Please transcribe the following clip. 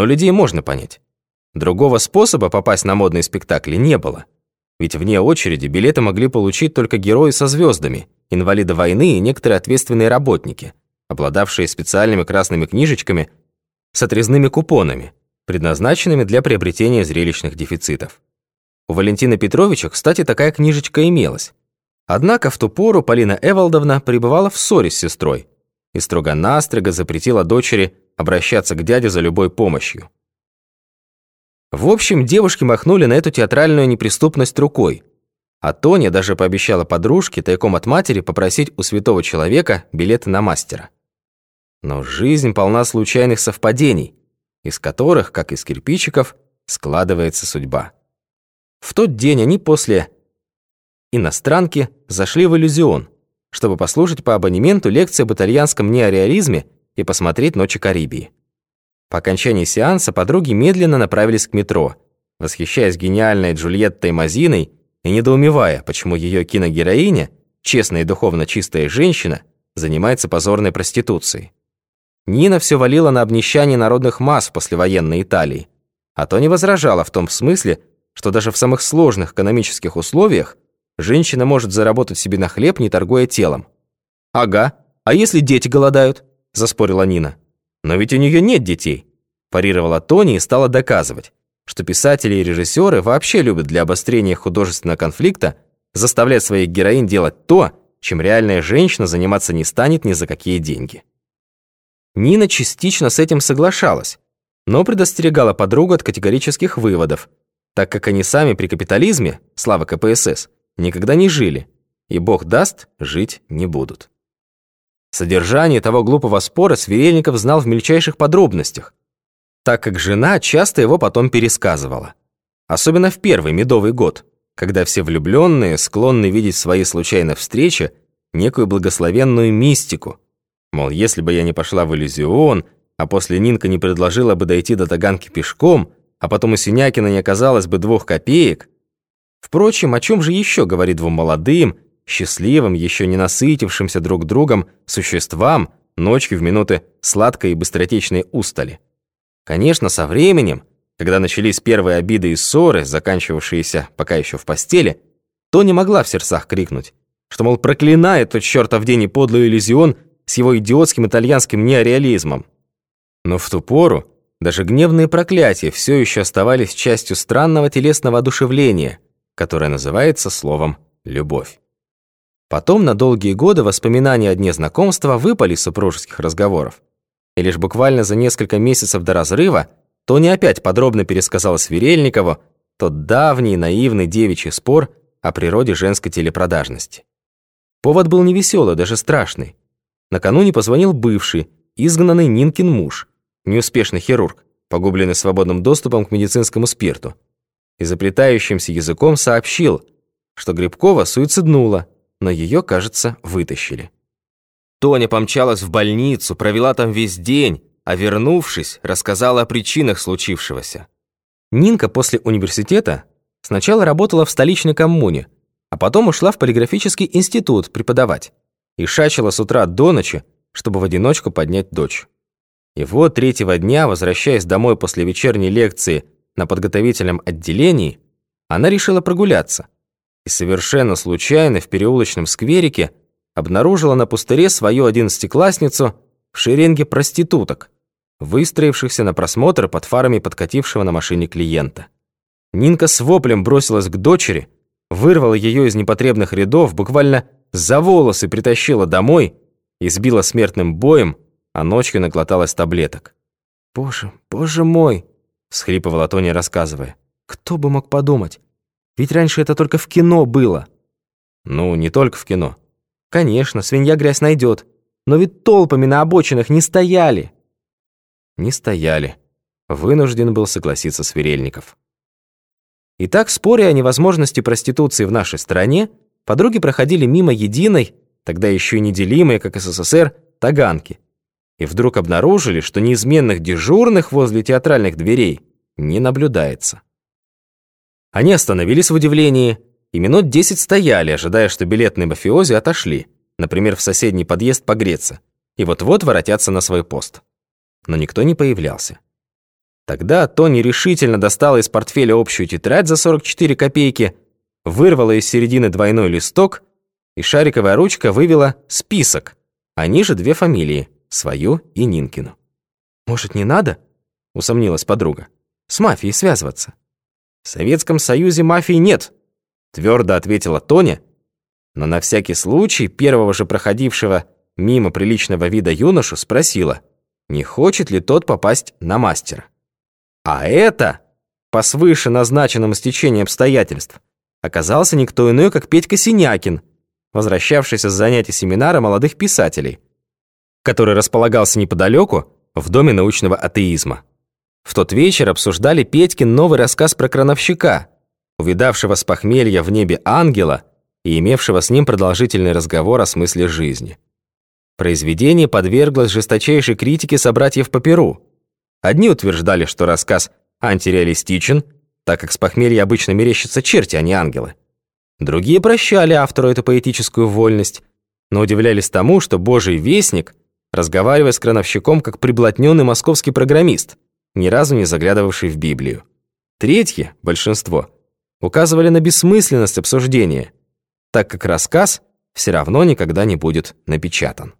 Но людей можно понять. Другого способа попасть на модные спектакли не было. Ведь вне очереди билеты могли получить только герои со звездами, инвалиды войны и некоторые ответственные работники, обладавшие специальными красными книжечками с отрезными купонами, предназначенными для приобретения зрелищных дефицитов. У Валентина Петровича, кстати, такая книжечка имелась. Однако в ту пору Полина Эвалдовна пребывала в ссоре с сестрой и строго-настрого запретила дочери обращаться к дяде за любой помощью. В общем, девушки махнули на эту театральную неприступность рукой, а Тоня даже пообещала подружке тайком от матери попросить у святого человека билеты на мастера. Но жизнь полна случайных совпадений, из которых, как из кирпичиков, складывается судьба. В тот день они после иностранки зашли в иллюзион, чтобы послушать по абонементу лекции об итальянском неореализме и посмотреть «Ночи Карибии». По окончании сеанса подруги медленно направились к метро, восхищаясь гениальной Джульеттой Мазиной и недоумевая, почему ее киногероиня, честная и духовно чистая женщина, занимается позорной проституцией. Нина все валила на обнищание народных масс в послевоенной Италии, а то не возражала в том смысле, что даже в самых сложных экономических условиях женщина может заработать себе на хлеб, не торгуя телом. «Ага, а если дети голодают?» – заспорила Нина. «Но ведь у нее нет детей», – парировала Тони и стала доказывать, что писатели и режиссеры вообще любят для обострения художественного конфликта заставлять своих героинь делать то, чем реальная женщина заниматься не станет ни за какие деньги. Нина частично с этим соглашалась, но предостерегала подругу от категорических выводов, так как они сами при капитализме, слава КПСС, никогда не жили, и бог даст, жить не будут. Содержание того глупого спора Сверельников знал в мельчайших подробностях, так как жена часто его потом пересказывала. Особенно в первый медовый год, когда все влюбленные склонны видеть в своей случайной встрече некую благословенную мистику. Мол, если бы я не пошла в иллюзион, а после Нинка не предложила бы дойти до Таганки пешком, а потом у Синякина не оказалось бы двух копеек. Впрочем, о чем же еще говорит двум молодым, счастливым, еще не насытившимся друг другом существам ночью в минуты сладкой и быстротечной устали. Конечно, со временем, когда начались первые обиды и ссоры, заканчивавшиеся пока еще в постели, то не могла в сердцах крикнуть, что, мол, проклинает тот чертов день и подлый иллюзион с его идиотским итальянским неореализмом. Но в ту пору даже гневные проклятия все еще оставались частью странного телесного одушевления, которое называется словом «любовь». Потом на долгие годы воспоминания о дне знакомства выпали из супружеских разговоров. И лишь буквально за несколько месяцев до разрыва Тони опять подробно пересказала Сверельникову тот давний наивный девичий спор о природе женской телепродажности. Повод был невеселый, даже страшный. Накануне позвонил бывший, изгнанный Нинкин муж, неуспешный хирург, погубленный свободным доступом к медицинскому спирту, и заплетающимся языком сообщил, что Грибкова суициднула, но ее, кажется, вытащили. Тоня помчалась в больницу, провела там весь день, а вернувшись, рассказала о причинах случившегося. Нинка после университета сначала работала в столичной коммуне, а потом ушла в полиграфический институт преподавать и шачила с утра до ночи, чтобы в одиночку поднять дочь. И вот третьего дня, возвращаясь домой после вечерней лекции на подготовительном отделении, она решила прогуляться – и совершенно случайно в переулочном скверике обнаружила на пустыре свою одиннадцатиклассницу в шеренге проституток, выстроившихся на просмотр под фарами подкатившего на машине клиента. Нинка с воплем бросилась к дочери, вырвала ее из непотребных рядов, буквально за волосы притащила домой, избила смертным боем, а ночью наглоталась таблеток. «Боже, боже мой!» – всхлипывала Тоня, рассказывая. «Кто бы мог подумать? Ведь раньше это только в кино было». «Ну, не только в кино». «Конечно, свинья грязь найдет. Но ведь толпами на обочинах не стояли». «Не стояли», — вынужден был согласиться Сверельников. Итак, споря о невозможности проституции в нашей стране, подруги проходили мимо единой, тогда еще и неделимой, как СССР, таганки. И вдруг обнаружили, что неизменных дежурных возле театральных дверей не наблюдается. Они остановились в удивлении и минут десять стояли, ожидая, что билетные мафиози отошли, например, в соседний подъезд погреться, и вот-вот воротятся на свой пост. Но никто не появлялся. Тогда Тони решительно достала из портфеля общую тетрадь за 44 копейки, вырвала из середины двойной листок, и шариковая ручка вывела список, а ниже две фамилии, свою и Нинкину. «Может, не надо?» — усомнилась подруга. «С мафией связываться». «В Советском Союзе мафии нет», — твердо ответила Тоня, но на всякий случай первого же проходившего мимо приличного вида юношу спросила, не хочет ли тот попасть на мастера. А это, по свыше назначенному стечению обстоятельств, оказался никто иной, как Петька Синякин, возвращавшийся с занятий семинара молодых писателей, который располагался неподалеку в Доме научного атеизма. В тот вечер обсуждали Петькин новый рассказ про крановщика, увидавшего с похмелья в небе ангела и имевшего с ним продолжительный разговор о смысле жизни. Произведение подверглось жесточайшей критике собратьев по Перу. Одни утверждали, что рассказ антиреалистичен, так как с похмелья обычно мерещатся черти, а не ангелы. Другие прощали автору эту поэтическую вольность, но удивлялись тому, что божий вестник, разговаривая с крановщиком как приблотненный московский программист, ни разу не заглядывавший в Библию. Третьи, большинство, указывали на бессмысленность обсуждения, так как рассказ все равно никогда не будет напечатан.